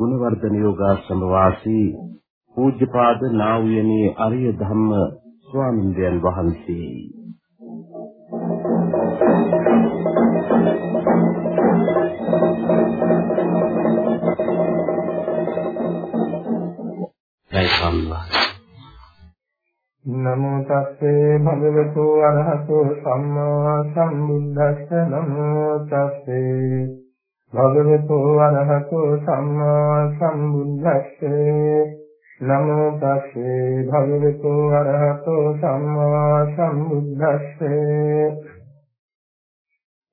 ගුණවර්ධන යෝගාශ්‍රම වාසී පූජ්‍යපාද නා වූ යනී අරිය ධම්ම ස්වාමින්දයන් වහන්සේ. නමෝ තස්සේ භගවතු අරහතෝ සම්මා සම්බුද්දස්ස නමෝ තස්සේ භගවතු අරහතෝ සම්මා සම්බුද්දස්සේ නමෝ තස්සේ භගවතු අරහතෝ සම්මා සම්බුද්දස්සේ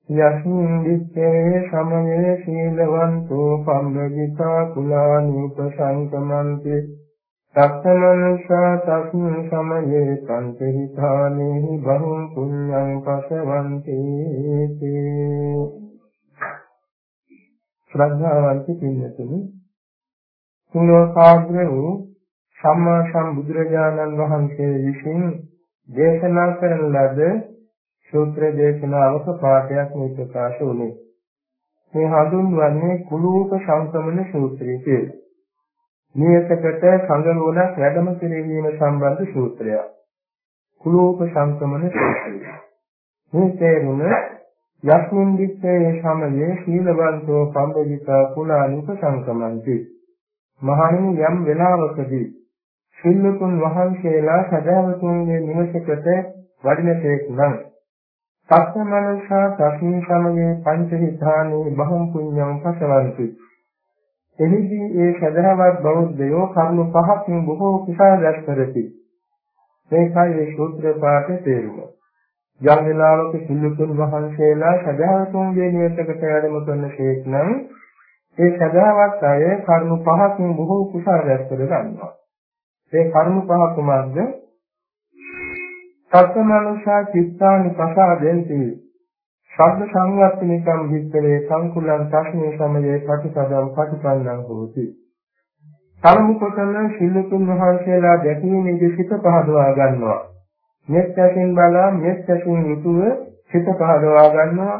යස්මින් විච්ඡේ සමයේ සීලවන්තෝ පම්බජිතා කුලානි උපසංකමන්ති සක්කමනුෂා තස්මින් සමයේ පංචහිතානේහි බහුම් පුඤ්ඤං පසවන්ති ශ්‍රද්ධාවන්ත පින්නතුනි සුලෝකාග්‍ර වූ සම්මා සම්බුදුරජාණන් වහන්සේ විසින් දේශනා කරන ලද සූත්‍ර දේශනාවක පාඩයක් මේ ප්‍රකාශ වුණේ මේ හඳුන්වන්නේ කුලූප සංක්‍රමණ සූත්‍රය කියලා නියතකට සංගරුණක් වැඩම කිරීම සම්බන්ධ සූත්‍රයක්. කුලෝප සංක්‍රමණ සූත්‍රය. මේ තේරුම යස්මින් දිත්තේ සමයේ සීලවන්තෝ පම්බවිතා කුලානික සංක්‍රමන්ති. මහණෙනි යම් වෙලාවකදී සිල්ලුතුන් වහන්සේලා සදාවතුන්ගේ නිවසකට වඩිනසේක් නම් සත්‍යමනසා තස්මින් සමයේ පංචහිතානේ බහුම් පුඤ්ඤං පසවන්ති. එහිදී ඒ සදහවත් බෞද්ධයෝ කර්ම පහකින් බොහෝ කුසල දැක් කරති. මේකයි මේ සූත්‍ර පාඨයේ තේරුම. යම් වෙලාවක සිල්ලුතුන් වහන්සේලා සදහවතුන්ගේ නියතකට වැඩම කරන ශේක් නම් ඒ සදහවත් අය කර්ම පහකින් බොහෝ කුසල දැක් කර ගන්නවා. ඒ කර්ම පහ කුමක්ද? සත්‍යමනුෂා චිත්තානි පසාදෙන්ති ශබ්ද සංවර්ධනිකම් විස්තරේ සංකුලං තස්මේ සමයේ ප්‍රතිපදම් ප්‍රතිපන්නං හෝති. කර්ම කොටන ශිල්ලතුන් වහන්සේලා දැකීමේදී සිත පහදවා ගන්නවා. මෙත් ඇසින් බලා මෙත් ඇසින් යුතුව සිත පහදවා ගන්නවා.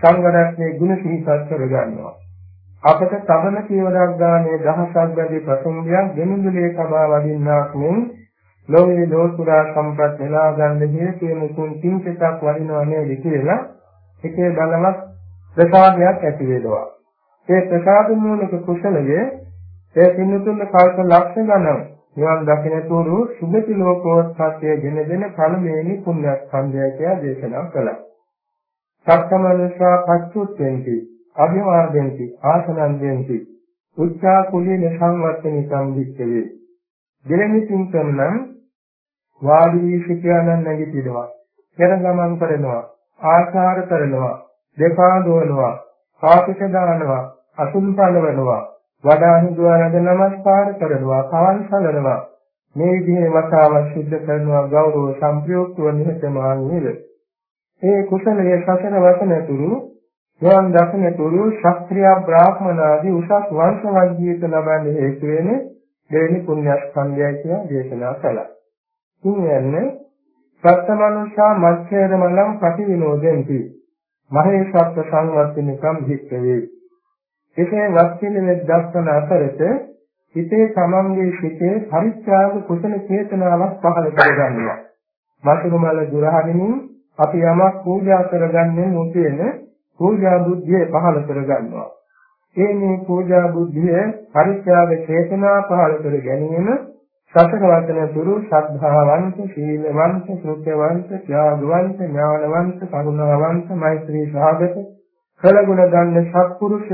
සංගරත්නේ ගුණ සිහිපත් කර ගන්නවා. අපට තබන කීවරක් ගානේ දහසක් බැඳි ප්‍රසංගයක් දෙනුදුලේ සබා වදින්නාක් මෙන් ලෝකේ ලෝතුරා සම්පත් නෙලා ගන්න හේතු වෙන තුන් තින්කටක් වදිනවා නේද කියලා එකේ බලවත් ප්‍රසාදයක් ඇති වෙනවා. ඒ ප්‍රසාද මූලික කුසලයේ ඒ පින්තුන් කල්ප ලක්ෂ ගණන් නිවන් දකින්නතුරු සුභති ලෝකෝත්පත්තිය ගෙන දෙන පළමුවෙනි පුණ්‍ය ස්කන්ධය කියලා දේශනා කළා. සක්කමනුෂා පච්චුත්තෙන්ති අභිවාදෙන්ති ආසනන්දෙන්ති උච්චා කුලීන සංවත්තනි සම්දික්කවේ දෙලෙනි පින්කම් නම් වාඩි වී සිටියානම් නැගිටිනවා පෙර ගමන් කරනවා ආචාර කරනවා දෙපා දුවනවා කාපිට දානවා අසුන් පළවනවා වඩා හිඳුවනද නමස්කාර කරනවා කවන් සලනවා. මේ විදිහේ වතාවක් සිද්ධ කරනවා ගෞරව සම්ප්‍රයුක්තව නිහතමානීව ඒ කුසලයේ සසර වසන තුරු යම් දක්න තුරු ශාස්ත්‍රීය බ්‍රාහ්මණ ආදී උසස් වංශ වර්ගීයක ලබන්නේ හේතු වෙන දෙවෙනි පුණ්‍ය ස්කන්ධයයි කියලා දේශනා කළා. ඉන්නේ සත්තමනුෂා මච්ඡේදමලං ප්‍රතිවිනෝදෙන්ති. මහේශත්ව සංවර්ධනිකම් භික්ඛවේ. එසේ වස්තිනේ දස්සන අතරත හිතේ තමන්ගේ හිතේ පරිත්‍යාග කුසල චේතනාවක් පහළ කරගන්නවා. මතුරුමල දුරහමින් අපි යමක් පූජා කරගන්නේ මොකේන පූජා බුද්ධිය පහළ කරගන්නවා. ඒ මේ පූජා බුද්ධිය පරිත්‍යාග චේතනා පහළ කර ගැනීම සතර වචන තුරු ශ්‍රද්ධාවන්ත, සීලවන්ත, සෘත්‍යවන්ත, ත්‍යාගවන්ත, ඥානවන්ත, කරුණාවන්ත, මෛත්‍රී සාගත, කළගුණ ගන්න සත්පුරුෂ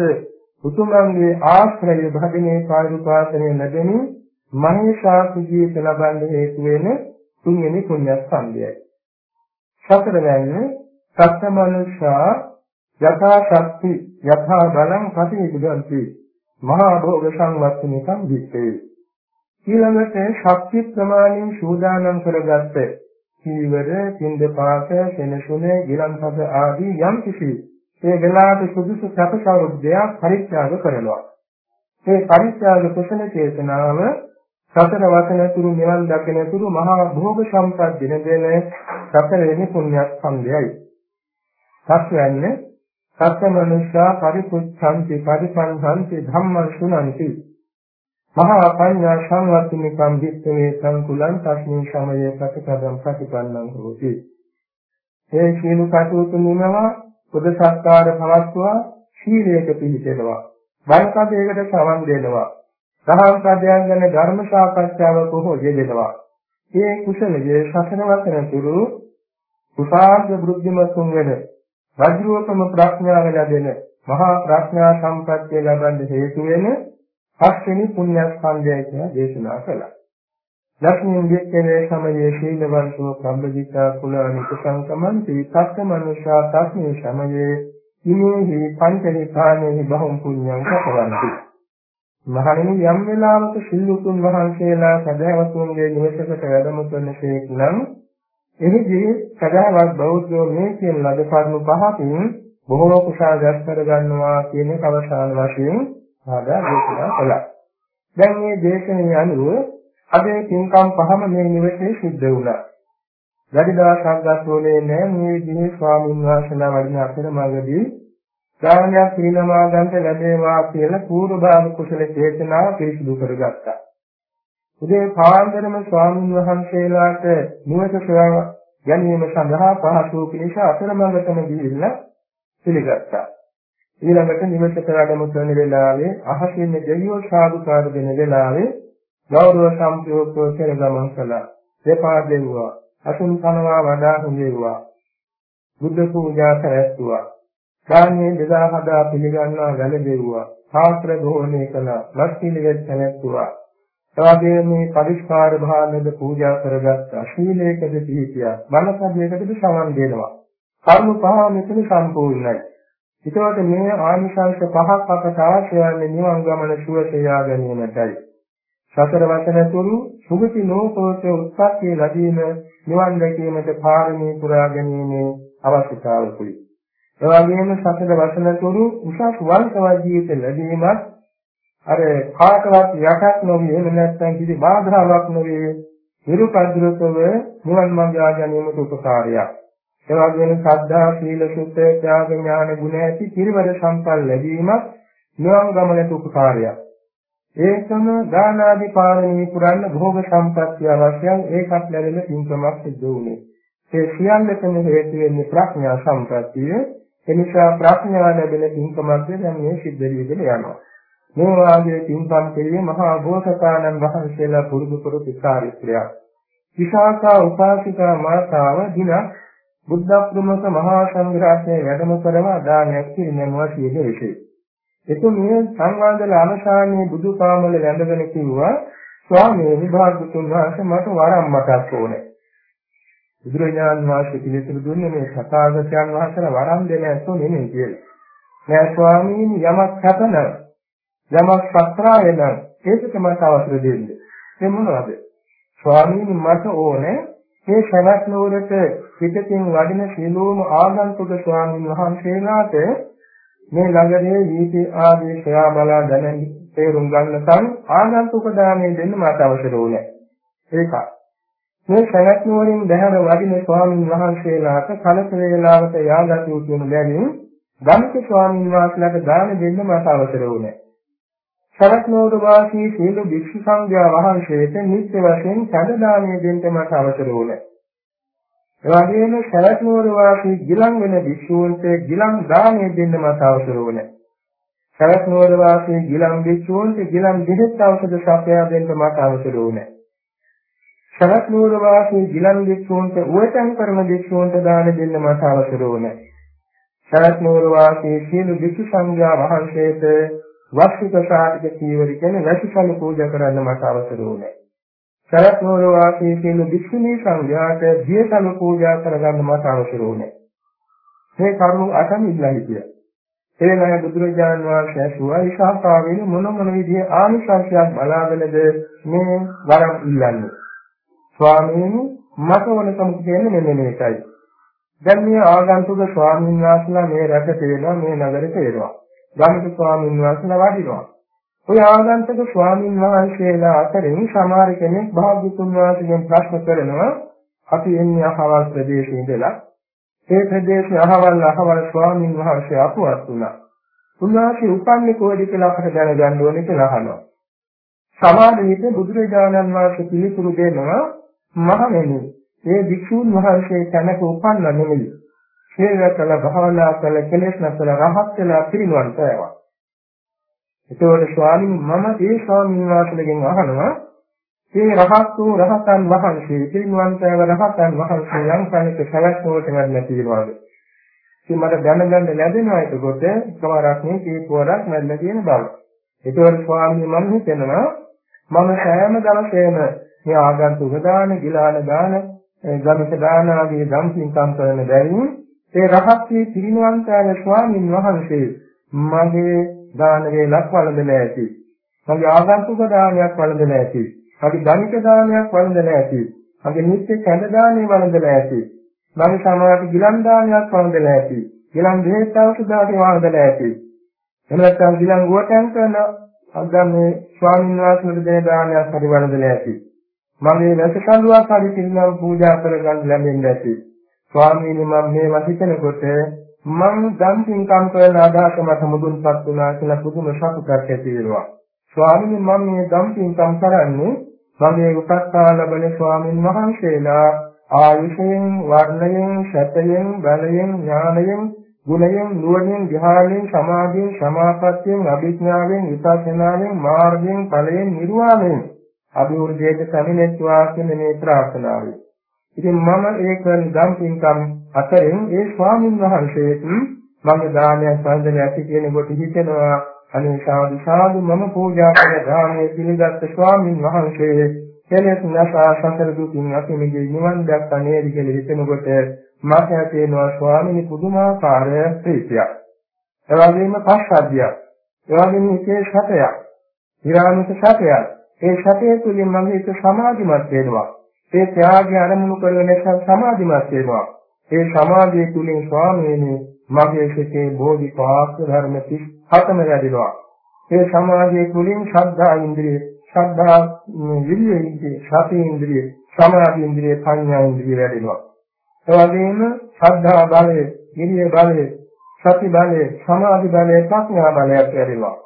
උතුමන්ගේ ආශ්‍රය භගිනේ පාරිපාසනය ලැබෙනි මහේශාසු ජීවිත ලබන්න හේතු වෙන තුන්වෙනි පුණ්‍ය ස්කන්ධයයි. සතරවැන්නේ සත්‍යමනුෂ්‍යා යථා ශක්ති යථා බලං ප්‍රතිවිදන්ති මහා භෝග සංවත්නිකම් විත්තේ ඊළඟට ශක්ති ප්‍රමාණයෙන් සූදානම් කරගත්ත සීවර, පින්දපාත, සෙනසුන, ගිලන්පද ආදී යම් කිසි ඒ වෙලාවට සුදුසු සැපසෞර්ධයක් පරිත්‍යාග කරනවා. මේ පරිත්‍යාග කුසල චේතනාව සතර වසන තුරු නිවන් දකින තුරු මහා භෝග සම්පත් දින දෙන සතරෙනි පුණ්‍ය සම්භයයි. සත්‍යයන්නේ සත්‍ය මනුෂ්‍යා පරිපුච්ඡන්ති පරිපන්හන්ති ධම්මං සුනන්ති මහා පඤ්ඤා සංවත්තිනිකම් විත්තේ සංකුලං තස්මින් සමයේ ප්‍රතිපදම් ප්‍රතිපන්නං හෝති ඒ සීල කටයුතු නිමවා බුද්ධ සත්කාර පවත්වා සීලයක පිළිපෙනවා වංකදයකට සමන් දෙනවා. දහම් පදයන් ගැන ධර්ම සාකච්ඡාවක හෝ යෙදෙනවා. මේ කුසලයේ ශසන වසන තුරු කුසාර්ග වෘද්ධිමතුන් වෙන වජ්‍රෝපම ප්‍රඥාව ලැබෙන මහා ප්‍රඥා සම්පත්තිය ලබන්න හේතු වෙන පස්වෙනි පුණ්‍ය ස්කන්ධය කියලා දේශනා කළා. ලක්ෂ්මීන් විච්ඡේදේ සමයේ ශීලවන්තෝ සම්බදිතා කුලානික සංකමන්ති තත්ත මනුෂ්‍යා තස්මේ සමයේ ඉමේහි පංචනිපානේහි බහුම් පුඤ්ඤං කපවන්ති. මහණෙනි යම් වෙලාවක සිල්ලුතුන් වහන්සේලා සදාවතුන්ගේ නිවසකට වැඩම කරනසේක් නම් එහිදී සදාවත් බෞද්ධෝ මේ කියන ලද කරුණු පහකින් බොහෝ කුසල දැස් කර ගන්නවා කියන කවසාන වශයෙන් ආදා දේශනා කළා. දැන් මේ දේශනාව අනුව අද පින්කම් පහම මේ නිවසේ සිද්ධ වුණා. වැඩිදා සංගතෝලේ නෑ මේ විදිහේ ස්වාමීන් වහන්සේලා වඩින අතරමඟදී දානයක් පිරිනමා ගන්නට ලැබේවා කියලා පූර්ව භාග කුසල චේතනාව පිරිසිදු කරගත්තා. උදේ පාන්දරම ස්වාමීන් වහන්සේලාට නිවස සොයා ගැනීම සඳහා පහසු පිණිස අතරමඟටම ගිහිල්ලා පිළිගත්තා. ඊළඟට නිවසට වැඩම කරන වෙලාවේ අහසින් දෙවියෝ සාදුකාර දෙන වෙලාවේ ගෞරව සම්ප්‍රයුක්තව පෙර ගමන් කළා. දෙපා දෙව්වා. අසුන් කනවා වඩා හොඳේවා. බුද්ධ පූජා කරැත්තුවා. ධාන්‍ය දෙදා හදා පිළිගන්නා වැළඳෙව්වා. ශාස්ත්‍ර ගෝණය කළා. ලස් පිළිවෙත් පැවැත්තුවා. එවාගේ මේ පරිස්කාර භාවනද පූජා කරගත්තා ශීලයකද පිළිපියා බණපදයකද සමන් දෙනවා කර්ම පහ මෙතන සම්පූර්ණයි ඊටවට මේ ආනිසංස පහක් අපට අවශ්‍යන්නේ නිවන් ගමන සුවසයා ගැනීමටයි සතර වචන තුරු සුගති ලෝකෝත උත්පත්ති ලැබීම නිවන් දැකීමට පාරමී පුරා ගැනීමේ අවශ්‍යතාවකුයි එවාගෙම සතර වචන තුරු උසස් වංශ ජීවිත ලැබීමත් අර කාටවත් යටක් නොවි එහෙම නැත්නම් කිසි බාධාවක් නොවේ නිරුපද්‍රතව නිවන් මාර්ගය ගැනීමට උපකාරයක්. ඒ වගේම සද්ධා, සීල, සුත්ත, ත්‍යාග, ඥාන ගුණ ඇති පිරිවර සම්පල් ලැබීමත් නිවන් ගමනට උපකාරයක්. ඒකම දාන ආදී පාරමී පුරන්න භෝග සම්පත්තිය අවශ්‍යයි ඒකත් ලැබෙන පින්කමක් සිද්ධ වුණේ. ඒ සියල්ලකම හේතු වෙන්නේ ප්‍රඥා සම්පත්තිය. එනිසා ප්‍රඥා ලැබෙන පින්කමක් දැන් මේ සිද්ධ වෙගෙන යනවා. මේ වාගේ පින්පම් කෙරේ මහා බෝසතාණන් වහන්සේලා පුරුදු කරු පිකාරිත්‍රයක්. විශාඛා උපාසිකා මාතාව දින බුද්ධ ප්‍රමුඛ මහා සංඝරත්නයේ වැඩම කරව දානයක් පිරිනැමුවා කියන විශේෂය. එතුමිය සංවාදල අනුශාසනයේ බුදු කාමල වැඳගෙන කිව්වා ස්වාමී විභාගතුන් වහන්සේ මට වරම් මතක් ඕනේ. බුදුරජාණන් වහන්සේ පිළිතුරු දුන්නේ මේ සතාගතයන් වහන්සේලා වරම් දෙන්න ඇත්තෝ නෙමෙයි කියලා. නෑ ස්වාමීනි යමක් හතන යමක් සත්‍රාය නම් ඒකට මට අවසර දෙන්න. ඒ මොනවද? ස්වාමීනි මට ඕනේ මේ ශනක් නුවරට පිටකින් වඩින සියලුම ආගන්තුක ස්වාමීන් වහන්සේලාට මේ ළඟදී වීති ආදී සොයා බලා දැන තේරුම් ගන්නකම් ආගන්තුක දාණය දෙන්න මට අවසර ඕනේ. ඒක. මේ ශනක් නුවරින් බැහැර වඩින ස්වාමීන් වහන්සේලාට කලක වේලාවට යාගත යුතු වෙන බැවින් ගම්ක ස්වාමීන් වහන්සේලාට දාන දෙන්න මට අවසර ඕනේ. සරත්නෝද වාසී සීල භික්ෂු සංඝයා වහන්සේට නිත්‍ය වශයෙන් ඡන්ද දානය දෙන්න මට අවසර වුණා. ඒ වගේම සරත්නෝද වාසී ගිලන් වෙන භික්ෂූන්ට ගිලන් දානය දෙන්න මට අවසර වුණා. සරත්නෝද වාසී ගිලන් භික්ෂූන්ට ගිලන් දෙහෙත් ඖෂධ සපයා දෙන්න මට අවසර වුණා. සරත්නෝද වාසී ගිලන් භික්ෂූන්ට උවටන් කරන භික්ෂූන්ට දාන දෙන්න මට අවසර වුණා. සරත්නෝද වාසී සීල භික්ෂු සංඝයා වහන්සේට වස්තු ප්‍රසාදික කීවර කියන්නේ වැසිකල පූජා කරන්න මට අවසර වුණේ. සරත් නෝර වාසී කියන වික්ෂුණී සංඝයාට දියසල පූජා කරගන්න මට අවසර වුණේ. මේ කරුණු අටම ඉල්ලා හිටියා. එවෙලාවේ බුදුරජාණන් වහන්සේ ඇසුවා ඊශාකාවෙන් මොන මොන විදිහේ ආනිසංසයක් බලාගෙනද මේ වරම් ඉල්ලන්නේ. ස්වාමීනි මට ඕනකම කියන්නේ මෙන්න මේකයි. දැන් මේ ආගන්තුක ස්වාමීන් වහන්සේලා මේ රට තේනවා මේ නගරේ තේනවා. ගමික ස්වාමීන් වහන්සේලා වඩිනවා. ඔය ආගන්තුක ස්වාමීන් වහන්සේලා අතරින් සමහර කෙනෙක් භාග්‍යතුන් වහන්සේගෙන් ප්‍රශ්න කරනවා අපි එන්නේ අහවල් ප්‍රදේශයේ ඉඳලා ඒ ප්‍රදේශයේ අහවල් අහවල් ස්වාමීන් වහන්සේ අපවත් වුණා. උන්වහන්සේ උපන්නේ කොහෙද කියලා අපට දැනගන්න ඕනේ කියලා අහනවා. සමහර විට බුදුරජාණන් වහන්සේ පිළිතුරු දෙනවා මහණෙනි මේ භික්ෂුන් වහන්සේ තැනක උපන්න නෙමෙයි. හේවකල භාවනා කළ කෙලෙස් නැතල රහත් වෙලා පිරිනුවන් පෑවා. ඒතකොට ස්වාමීන් මම ඒ ස්වාමීන් වහන්සේගෙන් අහනවා මේ රහත් වූ රහතන් වහන්සේ පිරිනුවන්තයව රහතන් වහන්සේ යම් කෙනෙක් සැලැස්මකට වැඩලා තියෙනවාද? ඉතින් මට දැනගන්න ලැබෙනවා ඒකකොට එකවරක් මේ කීපවරක් වැඩලා තියෙන බව. ඒතකොට ස්වාමීන් මම හිතනවා මම සෑම දවසේම මේ ආගන්තුක දාන, ගිලාන දාන, ගමිත දාන ආදී දම් පින්කම් කරන බැවින් ඒ රහත් වී පිරිනුවන්තයව ස්වාමීන් වහන්සේ මගේ දාන වේලක් වළඳලා ඇති. මගේ ආගන්තුක දානයක් වළඳලා ඇති. අපි ධනික දානයක් වළඳලා ඇති. අපි නිත්‍ය කැඳ දානය වළඳලා ඇති. මගේ සමාජ ගිලන් දානයක් වළඳලා ඇති. ගිලන් දෙහෙත් ඖෂධාදී වළඳලා ඇති. එහෙම නැත්නම් ගිලන් ගුවටන් කරන අග්ගමේ ස්වාමීන් වහන්සේට දෙන දානයක් හරි වළඳලා ඇති. මගේ වැසකඳුවක් හරි පිළිනම් පූජා කරගන්න ලැබෙන්නේ ඇති. ස්වාමීනි මම මේ වසිතනකොට මං දන් පින්කම් කරන අදහස මට මුදුන්පත් වුණා කියලා පුදුම සතුටක් ඇති වෙනවා. ස්වාමීනි මම මේ දන් පින්කම් කරන්නේ මගේ උපස්ථා ලැබෙන ස්වාමින් වහන්සේලා ආයුෂයෙන් වර්ණයෙන් සැපයෙන් බලයෙන් ඥානයෙන් ගුණයෙන් නුවණින් ධ්‍යානයෙන් සමාධියෙන් සමාපත්තියෙන් අභිඥාවෙන් විපස්සනාවෙන් මාර්ගයෙන් ඵලයෙන් නිර්වාණයෙන් අභිවෘද්ධියට සමිනෙත්වා කියන මේ ප්‍රාර්ථනාවයි. ඉතින් මම ඒ කරන දම් පින්කම් අතරින් ඒ ස්වාමින් වහන්සේත් මම දානයක් සම්දෙන ඇති කියන කොට හිතෙනවා අනේ සාදු සාදු මම පූජා කළ ධාමයේ පිළිගත් ස්වාමින් වහන්සේ කෙලෙස් නැසා සතර දුකින් අපි මෙගේ නිවන් දැක්කා නේද කියලා හිතනකොට මට තේනවා ස්වාමීනි පුදුමාකාර ප්‍රීතියක්. ඒ වගේම පස්සද්ධියක්. ඒ වගේම එකේ සතයක්. ඊරාමික සතයක්. ඒ සතේ තුලින් මගේ හිත සමාධිමත් වෙනවා. ඒ ත්‍යාගය අරමුණු කරගෙන සමාධිමත් වෙනවා. ඒ සමාධිය තුලින් ස්වාමීනි මගේ සිතේ බෝධිපාක්ෂ ධර්ම 37ම වැඩිනවා. ඒ සමාධිය තුළින් ශ්‍රද්ධා ඉන්ද්‍රිය, ශ්‍රද්ධා විරිය ඉන්ද්‍රිය, සති ඉන්ද්‍රිය, සමාධි ඉන්ද්‍රිය, ප්‍රඥා ඉන්ද්‍රිය වැඩිනවා. ඒ වගේම ශ්‍රද්ධා බලය, විරිය බලය, සති බලය, සමාධි බලය, ප්‍රඥා බලයක් වැඩිනවා.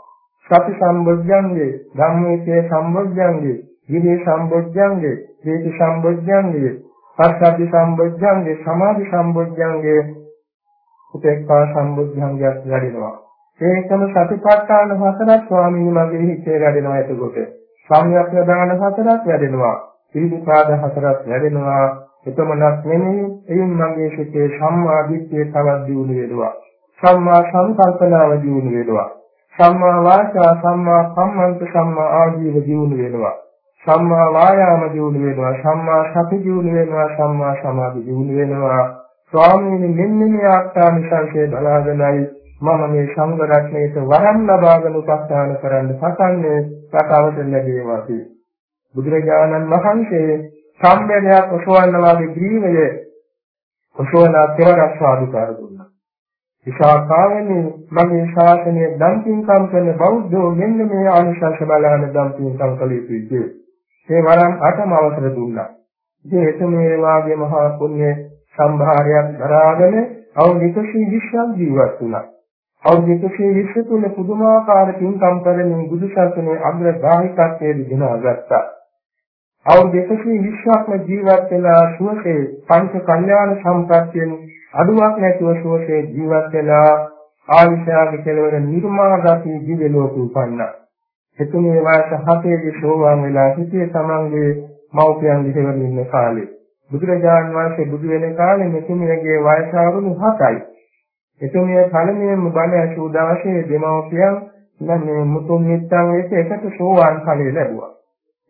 සති සම්බොජ්ජංගේ, ධම්මේකේ සම්බොජ්ජංගේ, විරිය සම්බොජ්ජංගේ, වේති සම්බොජ්ජංගේ, පස්සද්ධි සම්බොජ්ජංගේ, සමාධි සම්බොජ්ජංගේ උපේක්ඛා සම්බුද්ධංගයක් වැඩෙනවා. ඒකම සතිපට්ඨාන හතරක් ස්වාමීන් මගේ හිතේ වැඩෙනවා එතකොට. සම්‍යක් ප්‍රදාන හතරක් වැඩෙනවා. සීලපාද හතරක් වැඩෙනවා. එතමනක් නෙමෙයි එයින් මගේ සිතේ සම්මා දිට්ඨිය තවත් දියුණු වෙනවා. සම්මා සංකල්පනාව දියුණු වෙනවා. සම්මා වාචා සම්මා කම්මන්ත සම්මා ආජීව දියුණු වෙනවා. සම්මා වායාම දියුණු වෙනවා. සම්මා සති දියුණු වෙනවා. සම්මා සමාධි දියුණු වෙනවා. ස්වාමීනි මෙන්න මේ ආස්ථානිසංසය බලාගෙනයි මම මේ සංඝ රත්නයට වරම් ලබාගෙන උපස්ථාන කරන්න පටන්නේ රටවට ලැබේවා කි. බුදුරජාණන් වහන්සේ සම්මේලයක් ඔසවන්න වාගේ ග්‍රීවය ඔසවන තෙවරක් සාදුකාර දුන්නා. විශාකාවෙනි මගේ ශාසනය දම්පින්කම් කරන බෞද්ධෝ මෙන්න මේ ආනිසංස බලන දම්පින්කම් කළ යුතුයි. ඒ වරම් අටම අවසර දුන්නා. ඉතින් එතුමේ වාගේ මහා පුණ්‍ය සම්භාරයක් දරාගෙන අවුරුදු 120ක් ජීවත් වුණා. අවුරුදු 120 තුල පුදුමාකාර පින්කම් කරමින් බුදු ශාසනයේ අග්‍රගාමිකත්වයේ දිනාගත්තා. අවුරුදු 120ක්ම ජීවත් වෙලා සුවසේ පංච කල්යාණ සම්ප්‍රත්‍යයෙන් අඩුවක් නැතුව සුවසේ ජීවත් වෙලා ආවිෂාගේ කෙලවර නිර්මාණගතී දිව්‍ය ලෝක උපන්නා. එතුමේ වයස 7 දී සෝවාන් වෙලා සිටියේ තමන්ගේ මව්පියන් දිහෙවල ඉන්න කාලේ. බුදුරජාන් වහන්සේ බුදු වෙන කාලේ මෙතුමියගේ වයස අවුරුදු 7යි. එතුමිය පළමුවෙන්ම බණ ඇසූ දවසේ දෙමව්පියන් මේ මුතුන් මිත්තන් එක්ක එකට සෝවාන් ඵලය ලැබුවා.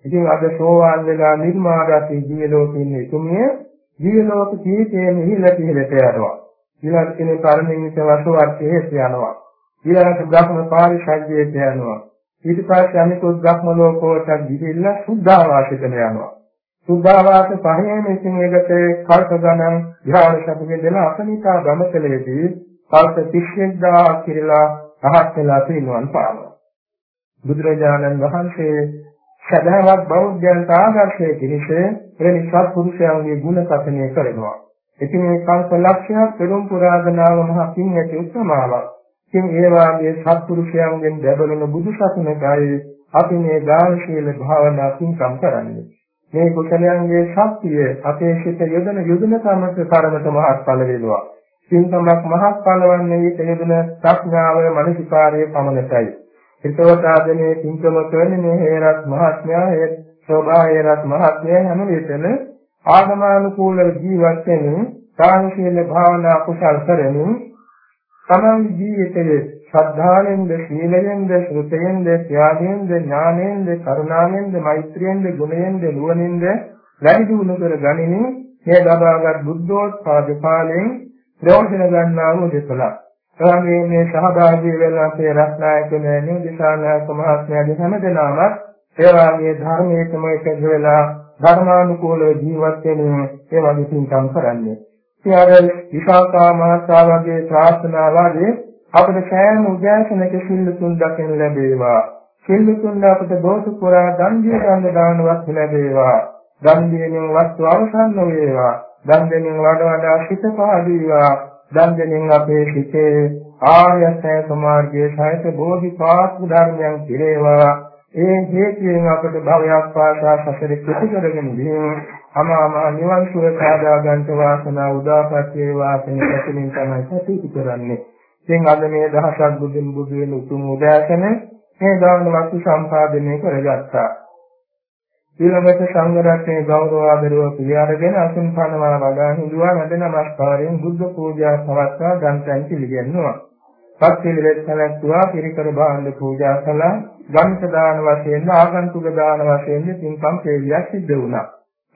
ඉතින් අද සෝවාන් වෙලා නිර්මාණාදී දිව්‍ය ලෝකෙ ඉන්න එතුමිය දිව්‍ය ලෝක ජීවිතයේ මිහිල පිළිලට යනවා. ඊළඟ කෙනේ පරිණිමිත වසුවර්තයේ යනවා. ඊළඟට බ්‍රහ්ම පාරිශාජ්‍යයට යනවා. ඊට පස්සේ අනිකුත් බ්‍රහ්ම ලෝකෝට ගිහිල්ලා සුද්ධාවාසයට යනවා. සුද්ධාවාස පහේම ඉතින් ඒකට කල්ප ගණන් ධ්‍යාන ශබ්දයෙන් දෙන අසනිකා ගමකලේදී කල්ප 30000 කිරලා රහත් වෙලා පිරිනුවන් පානවා. බුදුරජාණන් වහන්සේ සදාවත් බෞද්ධයන්ට ආදර්ශයේ කිරිස එවැනි සත්පුරුෂයන්ගේ ගුණ කථනය කරනවා. ඉතින් මේ කල්ප ලක්ෂයක් පෙරම් පුරාදනාව මහ පින් ඇති උත්සමාවක්. ඉතින් ඒ වාගේ සත්පුරුෂයන්ගෙන් ලැබෙන බුදු සසුනකයි අපි මේ දාන ශීල භාවනා පින්කම් කරන්නේ. මේ කුසලයන්ගේ ශක්තිය අපේ සිත යොදන යොදන සමත කරමත මහත්ඵල වේවා. පින්කමක් මහත්ඵල වන්නේ ඊට යොදන ප්‍රඥාව මනසිකාරයේ පමණයි. හිතවත් ආදීනේ පින්කම කරන්නේ හේරත් මහත්මයා හේ සෝභායරත් මහත්මයා හැම විටම ආගමානුකූල ජීවත් වෙමින් සාංශීල භාවනා කුසල් කරමින් තමන් ජීවිතයේ ශ්‍රද්ධාවෙන්ද සීලයෙන්ද ශ්‍රුතයෙන්ද ත්‍යාගයෙන්ද ඥානයෙන්ද කරුණාවෙන්ද මෛත්‍රියෙන්ද ගුණයෙන්ද නුවණින්ද වැඩි දියුණු කර ගනිමින් මේ ලබාගත් බුද්ධෝත්පාද කාලයෙන් ප්‍රයෝජන ගන්නා වූ දෙසලා එවැගේ මේ සහභාගී වෙන අපේ රත්නායක මෑණියෝ දිසානායක මහත්මයාගේ හැමදෙනාම ඒ වාගේ ධර්මයේම එකතු වෙලා ධර්මානුකූලව ජීවත් වෙමින් ඒ වගේ පින්කම් කරන්නේ. ඉතින් විපාකා මහතා වගේ ප්‍රාර්ථනාවදී අපිට සෑම උදෑසනක සිල්ලුතුන් දකින්න ලැබේවා. සිල්ලුතුන් අපිට දෝෂ පුරා දන් දී ගන්න දානවත් ලැබේවා. දන් දීමෙන් වස්තු අවසන් නොවේවා. දන් දෙමින් වඩා වඩා සිත පහදීවා. දන් දෙමින් අපේ සිතේ ආර්ය අෂ්ටාංග මාර්ගයේ සහිත බෝධිපාක්ෂ ධර්මයන් පිරේවා. ඒ හේතුවෙන් අපට භවයක් පාසා සසර කෙටි කරගෙන ගිහින් අමාමා නිවන් සුව සාදා ගන්නට වාසනාව උදාපත් වේවා කියන කතින් තමයි සතිපි කරන්නේ. ඉතින් අද මේ දහසක් බුදුන් බුදු වෙන උතුම් උදෑසන මේ දාන වස්තු සම්පාදනය කරගත්තා. ඊළඟට සංඝ රත්නයේ ගෞරව ආදරව පිළිඅරගෙන අසුන් පනවා වඩා හිඳුවා නැද නමස්කාරයෙන් බුද්ධ පූජා පවත්වා ගන්තන් පිළිගන්නවා. පස්සිලෙත් සැලැස්සුවා පිරිකර භාණ්ඩ පූජා කළා. ගන්ත දාන වශයෙන් ආගන්තුක දාන වශයෙන් පින්කම් සේවයක් සිද්ධ වුණා.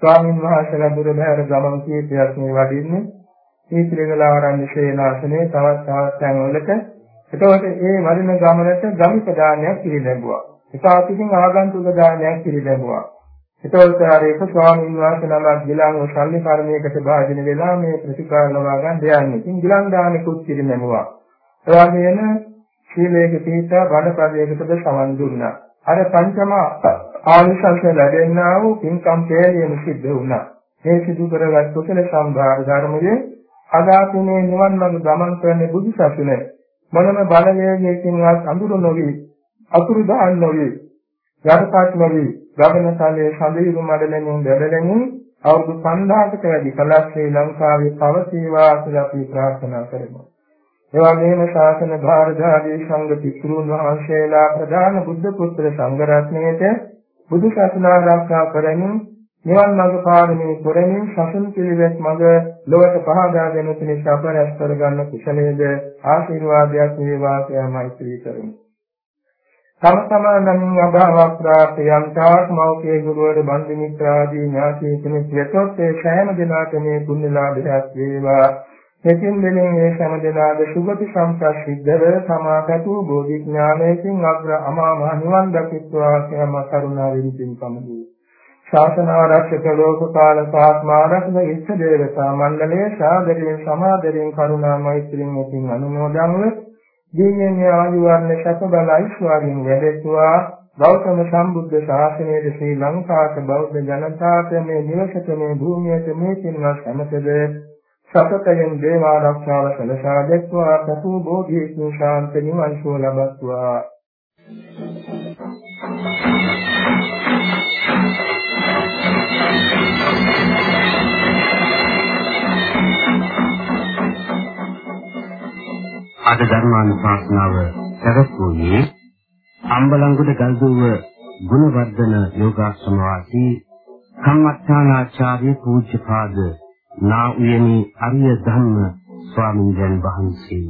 ස්වාමින් වහන්සේලා දුර බැහැර ගමන් කීපයක් මේ වඩින්නේ. මේ ත්‍රිගලාරණ්‍ය ශේනාසනේ තවත් තවත් තැන්වලට. එතකොට මේ වඩින ගමනට ගමික දානයක් පිළිලැබුවා ඒක අපිටින් ආගන්තුක දානයක් පිළිලැබුවා එතකොට හරි එක ස්වාමීන් වහන්සේ නමක් ගිලන් සල්ලි කර්මයකට භාජන වෙලා මේ ප්‍රතිකාර ලබා ගන්න දෙන්නේ. ඉතින් ගිලන් දානෙකුත් පිළිමැමුවා. එවැගේම සීලයක පිහිටා බණපදයකටද සමන් දුන්නා. අර පංචම ආනිසංස ලැබෙන්නා වූ පින්කම් පෙළියම සිද්ධ වුණා. මේ සිදු කරගත් කුසල සම්භාර ධර්මයේ අදාතුනේ නිවන් මඟ ගමන් කරන බුදු සසුන මොනම බලවේගයකින්වත් අඳුර නොවි අතුරු දහන් නොවි යටපත් නොවි ගමන කාලයේ සඳහිරු මඩලෙනින් බැලෙමින් අවුරුදු 5000කට වැඩි කලක් ශ්‍රී ලංකාවේ පවතිවා කියලා අපි ප්‍රාර්ථනා කරමු. එවැගේම ශාසන භාරධාරී සංඝ පිටුරුන් වහන්සේලා ප්‍රධාන බුද්ධ පුත්‍ර සංඝ රත්නයේට බුදු සසුන ආරක්ෂා කරමින් නිවන් මඟ පාරමී පුරමින් සසුන් පිළිවෙත් මඟ ලොවට පහදා දෙන පිණිස අප රැස් කරගන්න කුසලයේද ආශිර්වාදයක් වේවා කියලා මෛත්‍රී කරමු. තම සමානමින් අභාවක් ප්‍රාප්තියම් තාක් මෞඛ්‍ය ගුරුවර බන්දි මිත්‍ර ආදී ඥාති කෙනෙක් වෙතොත් ඒ සෑම දිනකට මේ පුණ්‍ය ලාභයක් වේවා මෙතින් මෙලින් මේ සෑම දෙනාද සුගති සම්ප්‍රස් සිද්ධව සමාපතු බෝධි ඥානයෙන් අග්‍ර අමා මහ නිවන් දකිත්වා කියම කරුණාවෙන් පින්කමදී ශාසන ආරක්ෂක ලෝකපාල සාත්මාරක්ෂක ඉෂ්ඨ දේවතා මණ්ඩලයේ සාදරයෙන් සමාදරයෙන් කරුණා මෛත්‍රියෙන් මෙතින් අනුමෝදන්ව දීයෙන් ආයු වර්ණ සැප බල ඓශ්වර්යයෙන් වැඩෙත්වා ගෞතම සම්බුද්ධ ශාසනයේ ශ්‍රී ලංකාවට බෞද්ධ ජනතාවට මේ නිවසට මේ භූමියට මේ සිනමස් හැමතෙද සතතයෙන් දේව ආරක්ෂාව සලසා දෙත්වා සතු බෝධියකින් ශාන්ත නිවන් සුව ලබත්වා. අද ධර්මානුශාසනාව පැවැත්වුවේ අම්බලංගොඩ ගල්දුව ගුණවර්ධන යෝගාශ්‍රම වාසී කම්මත්තානාචාර්ය පූජ්‍යපාද නා උයනේ අරිය ධම්ම ස්වාමීන් වහන්සේ.